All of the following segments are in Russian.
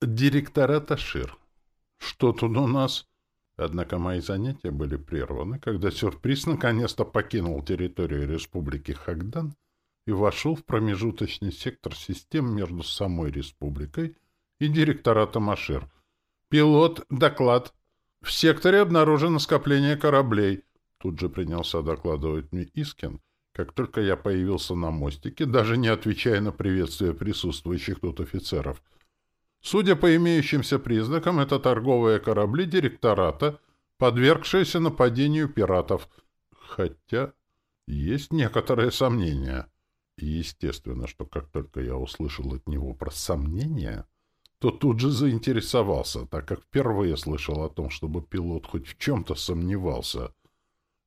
Директорат Ашир. Что тут у нас? Однако мои занятия были прерваны, когда сюрприз наконец-то покинул территорию Республики Хагдан и вошел в промежуточный сектор систем между самой республикой и директоратом Ашир. «Пилот, доклад. В секторе обнаружено скопление кораблей». Тут же принялся докладывать мне Искин, как только я появился на мостике, даже не отвечая на приветствие присутствующих тут офицеров — Судя по имеющимся признакам, это торговые корабли директората, подвергшиеся нападению пиратов. Хотя есть некоторые сомнения. Естественно, что как только я услышал от него про сомнения, то тут же заинтересовался, так как впервые слышал о том, чтобы пилот хоть в чем-то сомневался.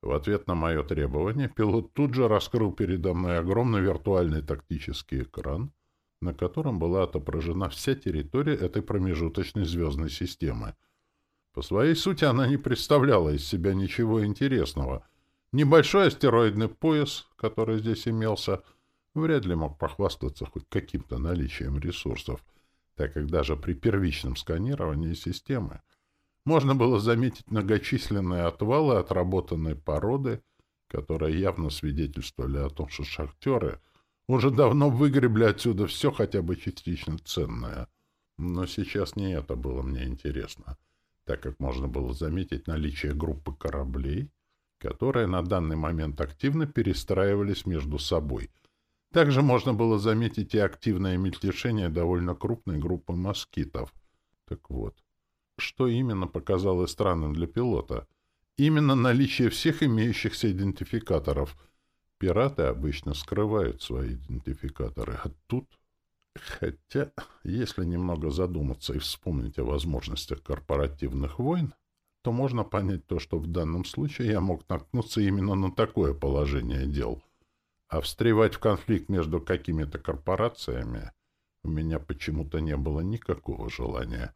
В ответ на мое требование пилот тут же раскрыл передо мной огромный виртуальный тактический экран — на котором была отображена вся территория этой промежуточной звездной системы. По своей сути она не представляла из себя ничего интересного. Небольшой астероидный пояс, который здесь имелся, вряд ли мог похвастаться хоть каким-то наличием ресурсов, так как даже при первичном сканировании системы можно было заметить многочисленные отвалы отработанной породы, которые явно свидетельствовали о том, что шахтеры — уже давно выгребли отсюда все хотя бы частично ценное. Но сейчас не это было мне интересно, так как можно было заметить наличие группы кораблей, которые на данный момент активно перестраивались между собой. Также можно было заметить и активное мельтешение довольно крупной группы москитов. Так вот, что именно показалось странным для пилота? Именно наличие всех имеющихся идентификаторов — Пираты обычно скрывают свои идентификаторы, а тут... Хотя, если немного задуматься и вспомнить о возможностях корпоративных войн, то можно понять то, что в данном случае я мог наткнуться именно на такое положение дел. А встревать в конфликт между какими-то корпорациями у меня почему-то не было никакого желания.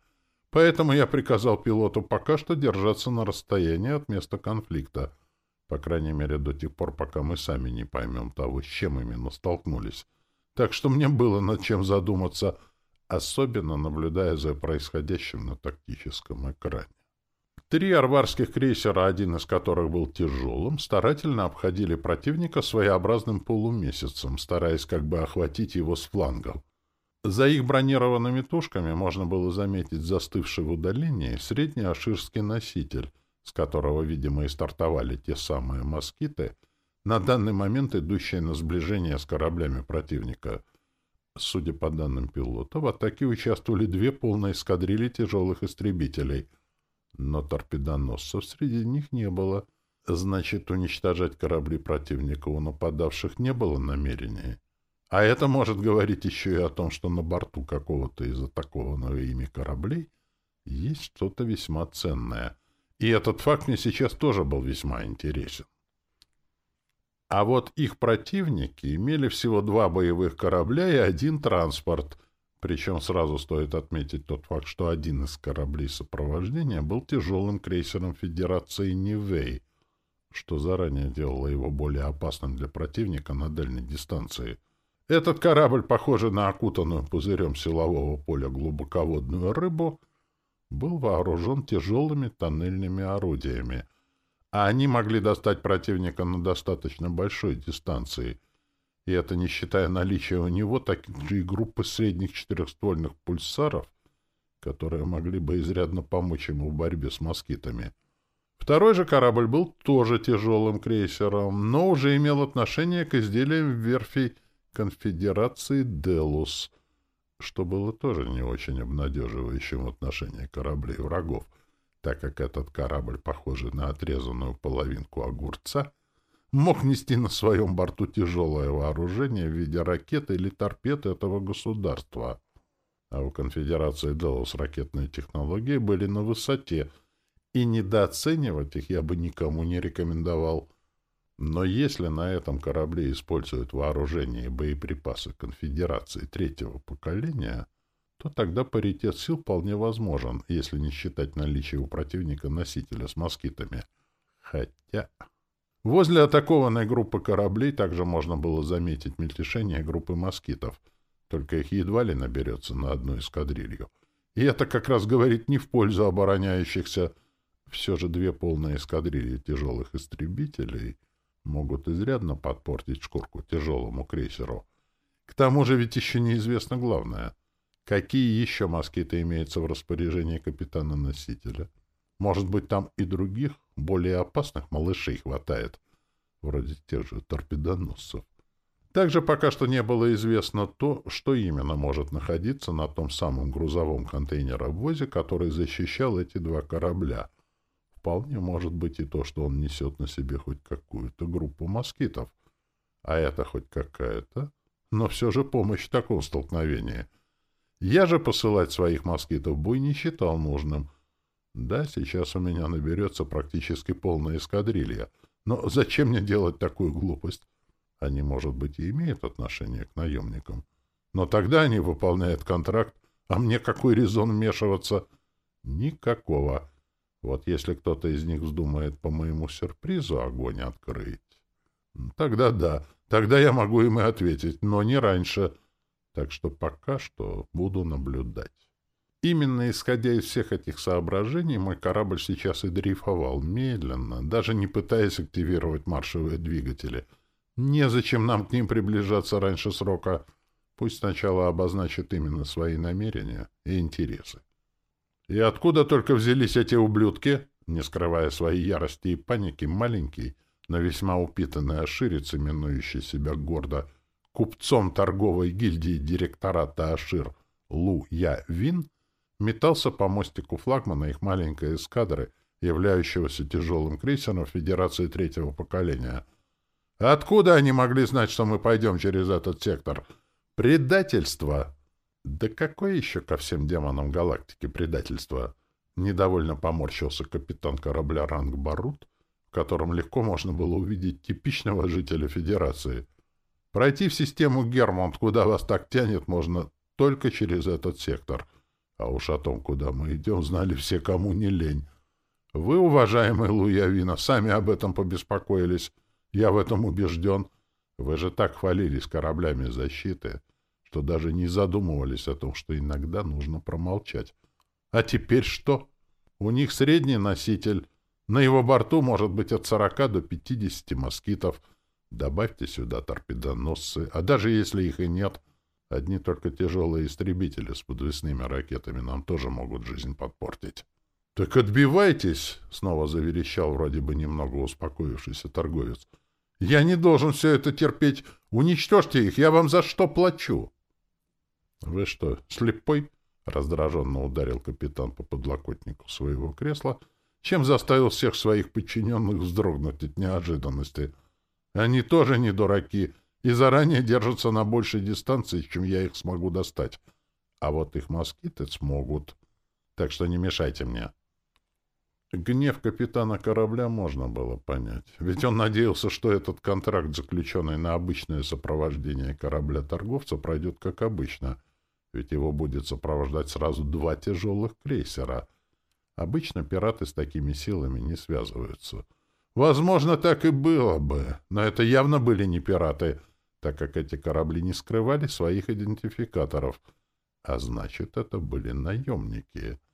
Поэтому я приказал пилоту пока что держаться на расстоянии от места конфликта — по крайней мере, до тех пор, пока мы сами не поймем того, с чем именно столкнулись. Так что мне было над чем задуматься, особенно наблюдая за происходящим на тактическом экране. Три арварских крейсера, один из которых был тяжелым, старательно обходили противника своеобразным полумесяцем, стараясь как бы охватить его с флангов. За их бронированными тушками можно было заметить застывший в удалении средний аширский носитель — с которого, видимо, и стартовали те самые москиты, на данный момент идущие на сближение с кораблями противника. Судя по данным пилота, в атаке участвовали две полные эскадрильи тяжелых истребителей, но торпедоносцев среди них не было. Значит, уничтожать корабли противника у нападавших не было намерения. А это может говорить еще и о том, что на борту какого-то из атакованного ими кораблей есть что-то весьма ценное — и этот факт мне сейчас тоже был весьма интересен. А вот их противники имели всего два боевых корабля и один транспорт. Причем сразу стоит отметить тот факт, что один из кораблей сопровождения был тяжелым крейсером Федерации Нивей, что заранее делало его более опасным для противника на дальней дистанции. Этот корабль, похожий на окутанную пузырем силового поля глубоководную рыбу — был вооружен тяжелыми тоннельными орудиями, а они могли достать противника на достаточно большой дистанции, и это не считая наличия у него и группы средних четырехствольных пульсаров, которые могли бы изрядно помочь ему в борьбе с москитами. Второй же корабль был тоже тяжелым крейсером, но уже имел отношение к изделиям верфи конфедерации «Делус», что было тоже не очень обнадеживающим в отношении кораблей врагов, так как этот корабль, похожий на отрезанную половинку огурца, мог нести на своем борту тяжелое вооружение в виде ракеты или торпед этого государства. А у конфедерации Делос ракетные технологии были на высоте, и недооценивать их я бы никому не рекомендовал — но если на этом корабле используют вооружение и боеприпасы конфедерации третьего поколения, то тогда паритет сил вполне возможен, если не считать наличие у противника носителя с москитами. Хотя... Возле атакованной группы кораблей также можно было заметить мельтешение группы москитов, только их едва ли наберется на одну эскадрилью. И это как раз говорит не в пользу обороняющихся. Все же две полные эскадрильи тяжелых истребителей могут изрядно подпортить шкурку тяжелому крейсеру. К тому же ведь еще неизвестно главное. Какие еще москиты имеются в распоряжении капитана-носителя? Может быть, там и других, более опасных малышей хватает, вроде тех же торпедоносцев. Также пока что не было известно то, что именно может находиться на том самом грузовом контейнеровозе, который защищал эти два корабля. Вполне может быть и то, что он несет на себе хоть какую-то группу москитов. А это хоть какая-то, но все же помощь в таком столкновении. Я же посылать своих москитов бой не считал нужным. Да, сейчас у меня наберется практически полная эскадрилья, но зачем мне делать такую глупость? Они, может быть, и имеют отношение к наемникам. Но тогда они выполняют контракт, а мне какой резон вмешиваться? Никакого. Вот если кто-то из них вздумает по моему сюрпризу огонь открыть, тогда да, тогда я могу им и ответить, но не раньше. Так что пока что буду наблюдать. Именно исходя из всех этих соображений, мой корабль сейчас и дрейфовал медленно, даже не пытаясь активировать маршевые двигатели — Незачем нам к ним приближаться раньше срока. Пусть сначала обозначат именно свои намерения и интересы. И откуда только взялись эти ублюдки? Не скрывая своей ярости и паники, маленький, но весьма упитанный Аширец, именующий себя гордо купцом торговой гильдии директората Ашир Лу Я Вин, метался по мостику флагмана их маленькой эскадры, являющегося тяжелым крейсером Федерации третьего поколения — Откуда они могли знать, что мы пойдем через этот сектор? Предательство! Да какое еще ко всем демонам галактики предательство? Недовольно поморщился капитан корабля ранг Барут, в котором легко можно было увидеть типичного жителя Федерации. Пройти в систему Гермонт, куда вас так тянет, можно только через этот сектор. А уж о том, куда мы идем, знали все, кому не лень. Вы, уважаемый Луявина, сами об этом побеспокоились. Я в этом убежден. Вы же так хвалились кораблями защиты, что даже не задумывались о том, что иногда нужно промолчать. А теперь что? У них средний носитель. На его борту может быть от 40 до 50 москитов. Добавьте сюда торпедоносцы, а даже если их и нет, одни только тяжелые истребители с подвесными ракетами нам тоже могут жизнь подпортить. — Так отбивайтесь! — снова заверещал вроде бы немного успокоившийся торговец. — я не должен все это терпеть. Уничтожьте их, я вам за что плачу? — Вы что, слепой? — раздраженно ударил капитан по подлокотнику своего кресла, чем заставил всех своих подчиненных вздрогнуть от неожиданности. Они тоже не дураки и заранее держатся на большей дистанции, чем я их смогу достать. А вот их москиты смогут. Так что не мешайте мне. — Гнев капитана корабля можно было понять, ведь он надеялся, что этот контракт, заключенный на обычное сопровождение корабля-торговца, пройдет как обычно, ведь его будет сопровождать сразу два тяжелых крейсера. Обычно пираты с такими силами не связываются. Возможно, так и было бы, но это явно были не пираты, так как эти корабли не скрывали своих идентификаторов, а значит, это были наемники —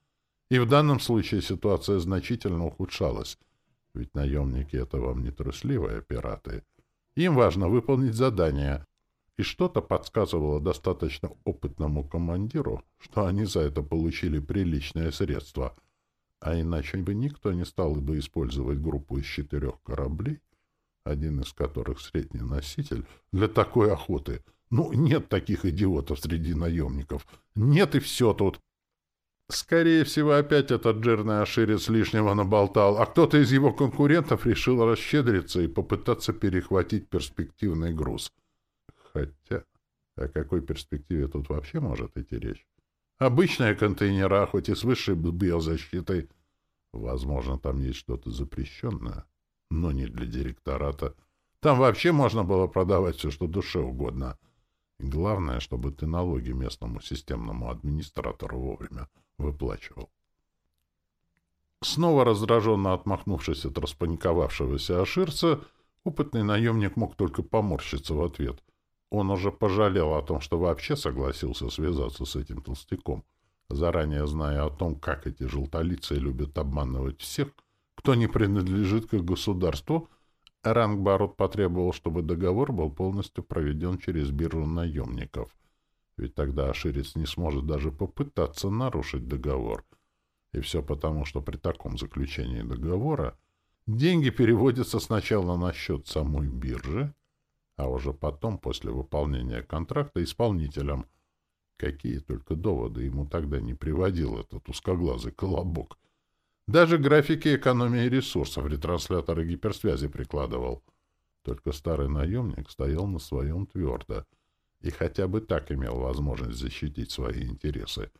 и в данном случае ситуация значительно ухудшалась. Ведь наемники — это вам не трусливые пираты. Им важно выполнить задание. И что-то подсказывало достаточно опытному командиру, что они за это получили приличное средство. А иначе бы никто не стал бы использовать группу из четырех кораблей, один из которых средний носитель, для такой охоты. Ну, нет таких идиотов среди наемников. Нет и все тут. Скорее всего, опять этот жирный оширец лишнего наболтал, а кто-то из его конкурентов решил расщедриться и попытаться перехватить перспективный груз. Хотя, о какой перспективе тут вообще может идти речь? Обычные контейнера, хоть и с высшей биозащитой. Возможно, там есть что-то запрещенное, но не для директората. Там вообще можно было продавать все, что душе угодно. Главное, чтобы ты налоги местному системному администратору вовремя выплачивал. Снова раздраженно отмахнувшись от распаниковавшегося аширца, опытный наемник мог только поморщиться в ответ. Он уже пожалел о том, что вообще согласился связаться с этим толстяком. заранее зная о том, как эти желтолицы любят обманывать всех, кто не принадлежит к государству, Рангбарот потребовал, чтобы договор был полностью проведен через биржу наемников. Ведь тогда Аширец не сможет даже попытаться нарушить договор. И все потому, что при таком заключении договора деньги переводятся сначала на счет самой биржи, а уже потом, после выполнения контракта, исполнителям. Какие только доводы ему тогда не приводил этот узкоглазый колобок. Даже графики экономии ресурсов ретрансляторы гиперсвязи прикладывал. Только старый наемник стоял на своем твердо и хотя бы так имел возможность защитить свои интересы.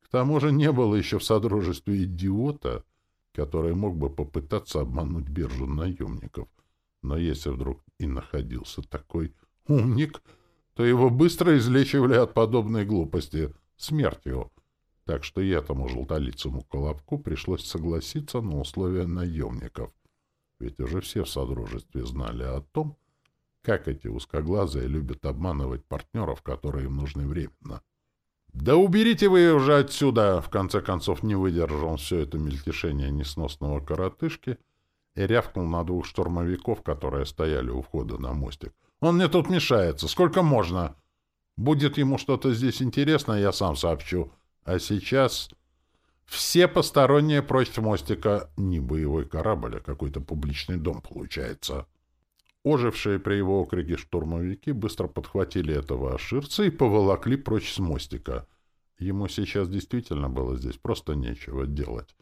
К тому же не было еще в Содружестве идиота, который мог бы попытаться обмануть биржу наемников. Но если вдруг и находился такой умник, то его быстро излечивали от подобной глупости смертью. Так что и этому желтолицому колобку пришлось согласиться на условия наемников. Ведь уже все в Содружестве знали о том, как эти узкоглазые любят обманывать партнеров, которые им нужны временно. «Да уберите вы уже отсюда!» В конце концов не выдержал все это мельтешение несносного коротышки и рявкнул на двух штурмовиков, которые стояли у входа на мостик. «Он мне тут мешается! Сколько можно? Будет ему что-то здесь интересно, я сам сообщу. А сейчас все посторонние прочь мостика. Не боевой корабль, а какой-то публичный дом получается». Ожившие при его окриге штурмовики быстро подхватили этого аширца и поволокли прочь с мостика. Ему сейчас действительно было здесь просто нечего делать.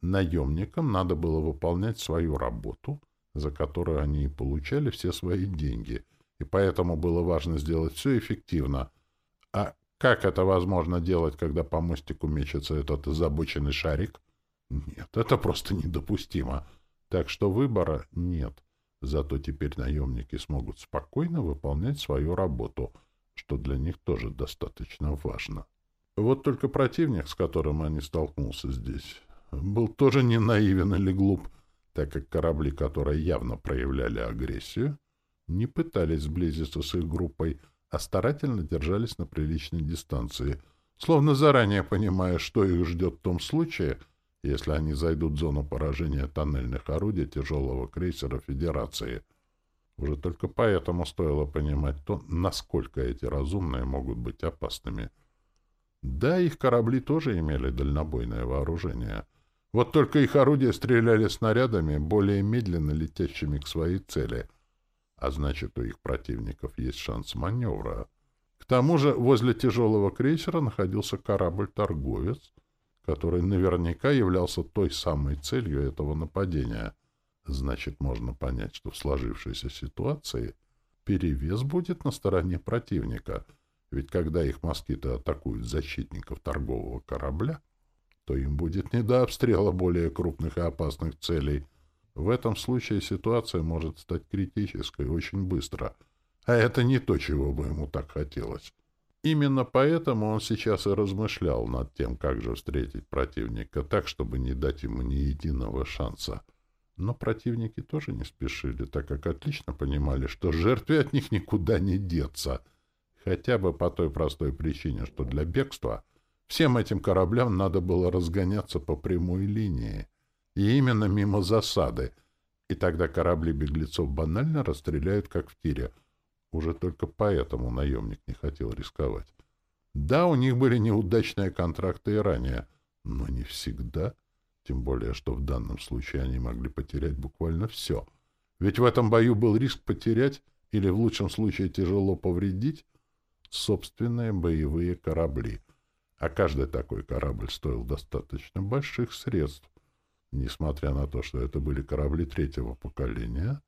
Наемникам надо было выполнять свою работу, за которую они и получали все свои деньги, и поэтому было важно сделать все эффективно. А как это возможно делать, когда по мостику мечется этот озабоченный шарик? Нет, это просто недопустимо. Так что выбора нет. — Зато теперь наемники смогут спокойно выполнять свою работу, что для них тоже достаточно важно. Вот только противник, с которым они столкнулся здесь, был тоже не наивен или глуп, так как корабли, которые явно проявляли агрессию, не пытались сблизиться с их группой, а старательно держались на приличной дистанции, словно заранее понимая, что их ждет в том случае, если они зайдут в зону поражения тоннельных орудий тяжелого крейсера Федерации. Уже только поэтому стоило понимать то, насколько эти разумные могут быть опасными. Да, их корабли тоже имели дальнобойное вооружение. Вот только их орудия стреляли снарядами, более медленно летящими к своей цели. А значит, у их противников есть шанс маневра. К тому же возле тяжелого крейсера находился корабль-торговец, который наверняка являлся той самой целью этого нападения. Значит, можно понять, что в сложившейся ситуации перевес будет на стороне противника, ведь когда их москиты атакуют защитников торгового корабля, то им будет не до обстрела более крупных и опасных целей. В этом случае ситуация может стать критической очень быстро, а это не то, чего бы ему так хотелось. Именно поэтому он сейчас и размышлял над тем, как же встретить противника так, чтобы не дать ему ни единого шанса. Но противники тоже не спешили, так как отлично понимали, что жертве от них никуда не деться. Хотя бы по той простой причине, что для бегства всем этим кораблям надо было разгоняться по прямой линии. И именно мимо засады. И тогда корабли беглецов банально расстреляют, как в тире — уже только поэтому наемник не хотел рисковать. Да, у них были неудачные контракты и ранее, но не всегда. Тем более, что в данном случае они могли потерять буквально все. Ведь в этом бою был риск потерять, или в лучшем случае тяжело повредить, собственные боевые корабли. А каждый такой корабль стоил достаточно больших средств. Несмотря на то, что это были корабли третьего поколения,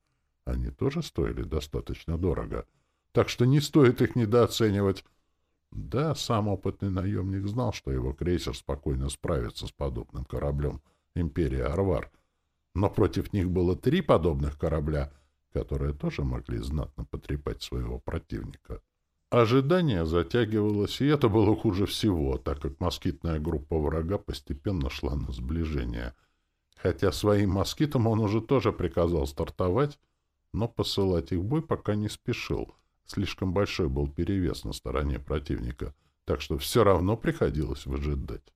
они тоже стоили достаточно дорого, так что не стоит их недооценивать. Да, сам опытный наемник знал, что его крейсер спокойно справится с подобным кораблем «Империя Арвар», но против них было три подобных корабля, которые тоже могли знатно потрепать своего противника. Ожидание затягивалось, и это было хуже всего, так как москитная группа врага постепенно шла на сближение. Хотя своим москитам он уже тоже приказал стартовать, но посылать их в бой пока не спешил. Слишком большой был перевес на стороне противника. так что все равно приходилось выжидать.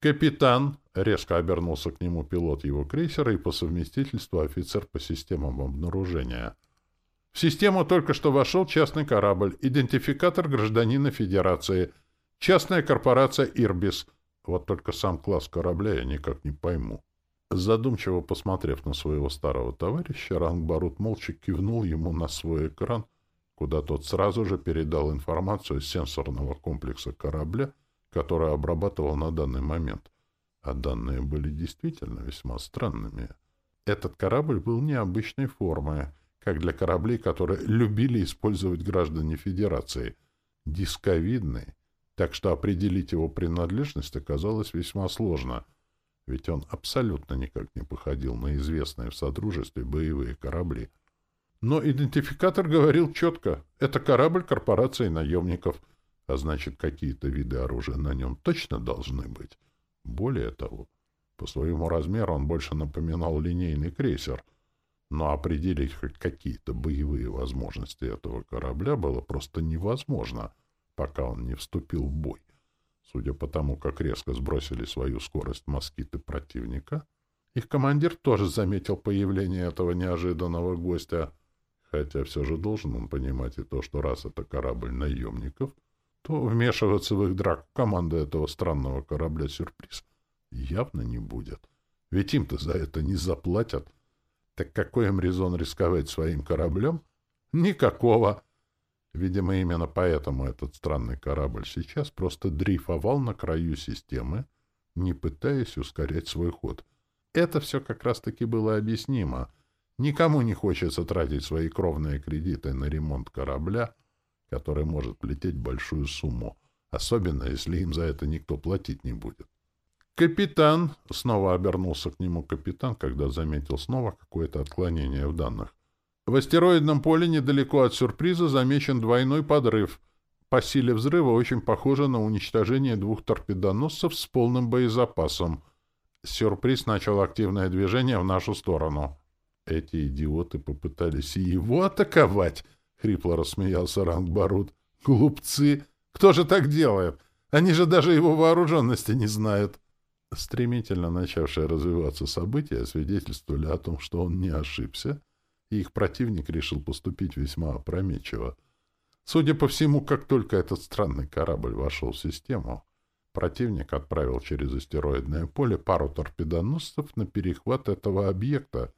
«Капитан!» — резко обернулся к нему пилот его крейсера и по совместительству офицер по системам обнаружения. «В систему только что вошел частный корабль, идентификатор гражданина Федерации, частная корпорация «Ирбис». Вот только сам класс корабля я никак не пойму». Задумчиво посмотрев на своего старого товарища, Рангбарут молча кивнул ему на свой экран, куда тот сразу же передал информацию сенсорного комплекса корабля, который обрабатывал на данный момент. А данные были действительно весьма странными. Этот корабль был необычной формы, как для кораблей, которые любили использовать граждане Федерации. Дисковидный, так что определить его принадлежность оказалось весьма сложно — ведь он абсолютно никак не походил на известные в Содружестве боевые корабли. Но идентификатор говорил четко — это корабль корпорации наемников, а значит, какие-то виды оружия на нем точно должны быть. Более того, по своему размеру он больше напоминал линейный крейсер, но определить хоть какие-то боевые возможности этого корабля было просто невозможно, пока он не вступил в бой. Судя по тому, как резко сбросили свою скорость москиты противника, их командир тоже заметил появление этого неожиданного гостя, хотя все же должен он понимать и то, что раз это корабль наемников, то вмешиваться в их драку команда этого странного корабля «Сюрприз» явно не будет. Ведь им-то за это не заплатят. Так какой им резон рисковать своим кораблем? Никакого. Видимо, именно поэтому этот странный корабль сейчас просто дрейфовал на краю системы, не пытаясь ускорять свой ход. Это все как раз-таки было объяснимо. Никому не хочется тратить свои кровные кредиты на ремонт корабля, который может плететь большую сумму, особенно если им за это никто платить не будет. «Капитан!» — снова обернулся к нему капитан, когда заметил снова какое-то отклонение в данных. В астероидном поле недалеко от сюрприза замечен двойной подрыв. По силе взрыва очень похоже на уничтожение двух торпедоносцев с полным боезапасом. Сюрприз начал активное движение в нашу сторону. Эти идиоты попытались и его атаковать, — хрипло рассмеялся Рангбарут. Глупцы! Кто же так делает? Они же даже его вооруженности не знают. Стремительно начавшие развиваться события свидетельствовали о том, что он не ошибся, и их противник решил поступить весьма опрометчиво. Судя по всему, как только этот странный корабль вошел в систему, противник отправил через астероидное поле пару торпедоносцев на перехват этого объекта,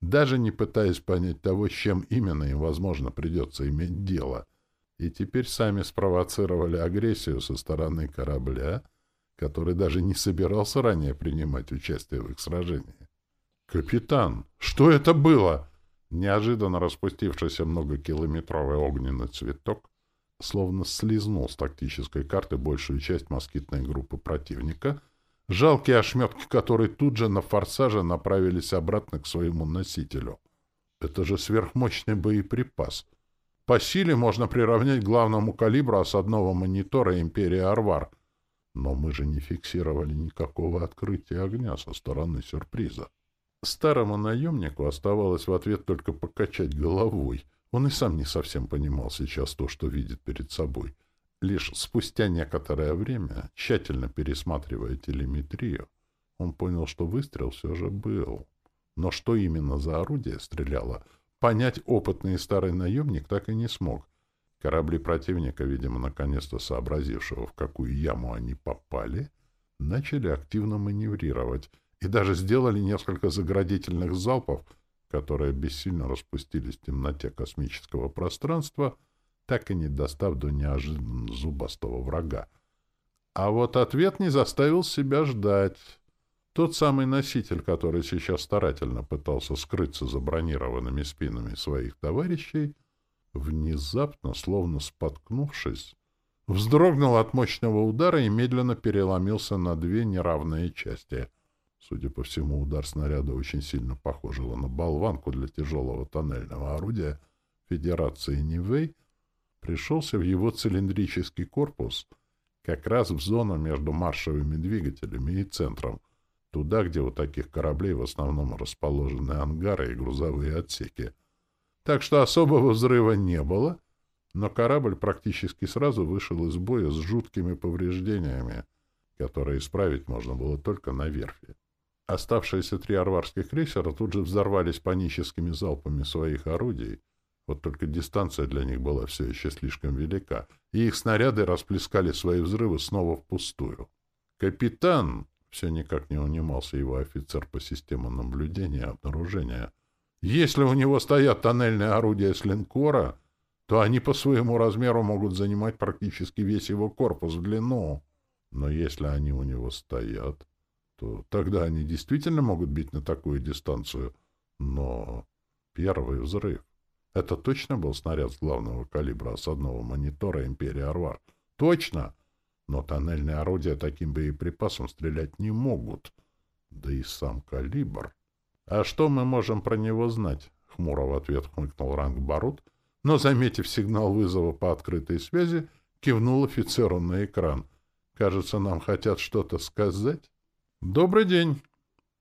даже не пытаясь понять того, с чем именно им, возможно, придется иметь дело. И теперь сами спровоцировали агрессию со стороны корабля, который даже не собирался ранее принимать участие в их сражении. «Капитан, что это было?» Неожиданно распустившийся многокилометровый огненный цветок словно слизнул с тактической карты большую часть москитной группы противника, жалкие ошметки которой тут же на форсаже направились обратно к своему носителю. Это же сверхмощный боеприпас. По силе можно приравнять главному калибру осадного монитора «Империи Арвар». Но мы же не фиксировали никакого открытия огня со стороны сюрприза. Старому наемнику оставалось в ответ только покачать головой. Он и сам не совсем понимал сейчас то, что видит перед собой. Лишь спустя некоторое время, тщательно пересматривая телеметрию, он понял, что выстрел все же был. Но что именно за орудие стреляло, понять опытный старый наемник так и не смог. Корабли противника, видимо, наконец-то сообразившего, в какую яму они попали, начали активно маневрировать — и даже сделали несколько заградительных залпов, которые бессильно распустились в темноте космического пространства, так и не достав до неожиданно зубастого врага. А вот ответ не заставил себя ждать. Тот самый носитель, который сейчас старательно пытался скрыться за бронированными спинами своих товарищей, внезапно, словно споткнувшись, вздрогнул от мощного удара и медленно переломился на две неравные части — Судя по всему, удар снаряда очень сильно похожего на болванку для тяжелого тоннельного орудия Федерации Нивэй пришелся в его цилиндрический корпус как раз в зону между маршевыми двигателями и центром, туда, где у таких кораблей в основном расположены ангары и грузовые отсеки. Так что особого взрыва не было, Но корабль практически сразу вышел из боя с жуткими повреждениями, которые исправить можно было только на верфи. Оставшиеся три арварских крейсера тут же взорвались паническими залпами своих орудий, вот только дистанция для них была все еще слишком велика, и их снаряды расплескали свои взрывы снова впустую. «Капитан!» — все никак не унимался его офицер по системам наблюдения и обнаружения. «Если у него стоят тоннельные орудия с линкора, то они по своему размеру могут занимать практически весь его корпус в длину. Но если они у него стоят, то тогда они действительно могут бить на такую дистанцию. Но первый взрыв это точно был снаряд с главного калибра осадного монитора «Империи Арвар»? Точно! Но тоннельные орудия таким боеприпасом стрелять не могут. Да и сам калибр. А что мы можем про него знать? Хмуро в ответ хмыкнул ранг Барут, но, заметив сигнал вызова по открытой связи, кивнул офицеру на экран. Кажется, нам хотят что-то сказать. Добрый день!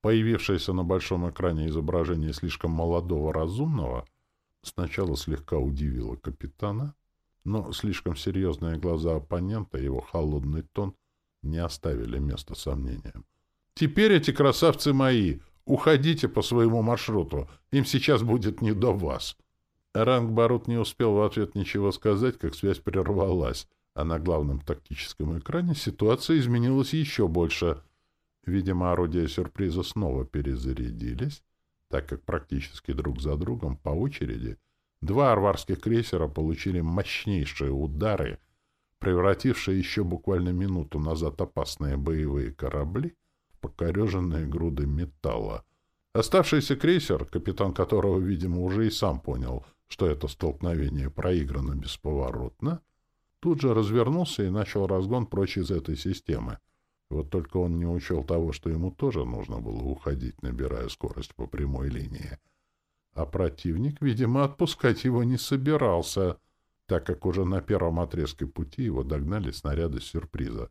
Появившееся на большом экране изображение слишком молодого разумного — сначала слегка удивило капитана, но слишком серьезные глаза оппонента и его холодный тон не оставили места сомнениям. «Теперь эти красавцы мои! Уходите по своему маршруту! Им сейчас будет не до вас!» Ранг Барут не успел в ответ ничего сказать, как связь прервалась, а на главном тактическом экране ситуация изменилась еще больше. Видимо, орудия сюрприза снова перезарядились, так как практически друг за другом по очереди два арварских крейсера получили мощнейшие удары, превратившие еще буквально минуту назад опасные боевые корабли в покореженные груды металла. Оставшийся крейсер, капитан которого, видимо, уже и сам понял, что это столкновение проиграно бесповоротно, тут же развернулся и начал разгон прочь из этой системы — вот только он не учел того, что ему тоже нужно было уходить, набирая скорость по прямой линии. А противник, видимо, отпускать его не собирался, так как уже на первом отрезке пути его догнали снаряды сюрприза.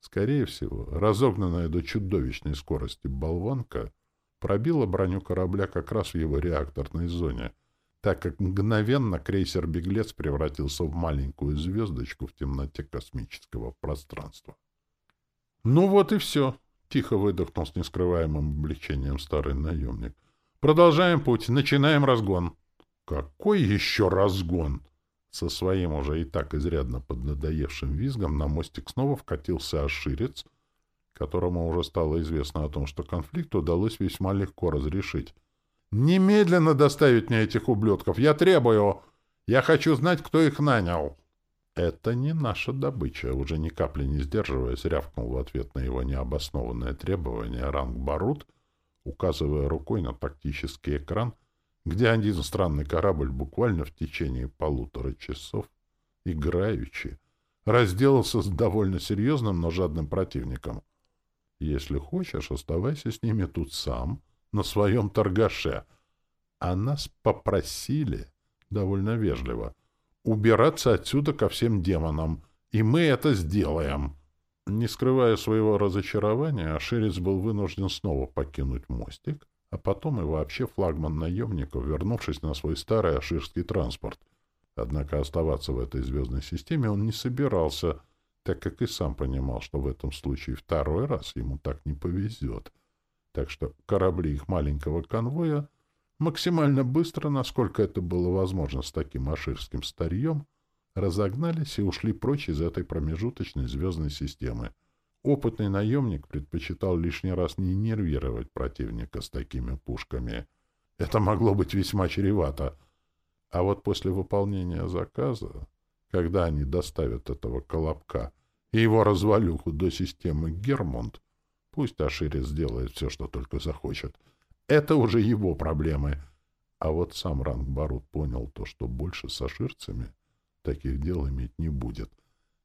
Скорее всего, разогнанная до чудовищной скорости болванка пробила броню корабля как раз в его реакторной зоне, так как мгновенно крейсер-беглец превратился в маленькую звездочку в темноте космического пространства. «Ну вот и все», — тихо выдохнул с нескрываемым облегчением старый наемник. «Продолжаем путь, начинаем разгон». «Какой еще разгон?» Со своим уже и так изрядно поднадоевшим визгом на мостик снова вкатился оширец, которому уже стало известно о том, что конфликт удалось весьма легко разрешить. «Немедленно доставить мне этих ублюдков! Я требую! Я хочу знать, кто их нанял!» «Это не наша добыча», — уже ни капли не сдерживаясь, рявкнул в ответ на его необоснованное требование ранг Барут, указывая рукой на тактический экран, где один странный корабль буквально в течение полутора часов, играючи, разделался с довольно серьезным, но жадным противником. «Если хочешь, оставайся с ними тут сам, на своем торгаше». А нас попросили довольно вежливо — убираться отсюда ко всем демонам, и мы это сделаем. Не скрывая своего разочарования, Ашерец был вынужден снова покинуть мостик, а потом и вообще флагман наемников, вернувшись на свой старый аширский транспорт. Однако оставаться в этой звездной системе он не собирался, так как и сам понимал, что в этом случае второй раз ему так не повезет. Так что корабли их маленького конвоя максимально быстро, насколько это было возможно с таким аширским старьем, разогнались и ушли прочь из этой промежуточной звездной системы. Опытный наемник предпочитал лишний раз не нервировать противника с такими пушками. Это могло быть весьма чревато. А вот после выполнения заказа, когда они доставят этого колобка и его развалюху до системы Гермонт, пусть Аширис сделает все, что только захочет — это уже его проблемы. А вот сам Ранг Барут понял то, что больше с аширцами таких дел иметь не будет,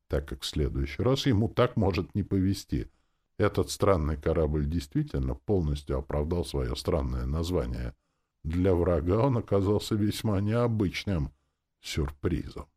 так как в следующий раз ему так может не повезти. Этот странный корабль действительно полностью оправдал свое странное название. Для врага он оказался весьма необычным сюрпризом.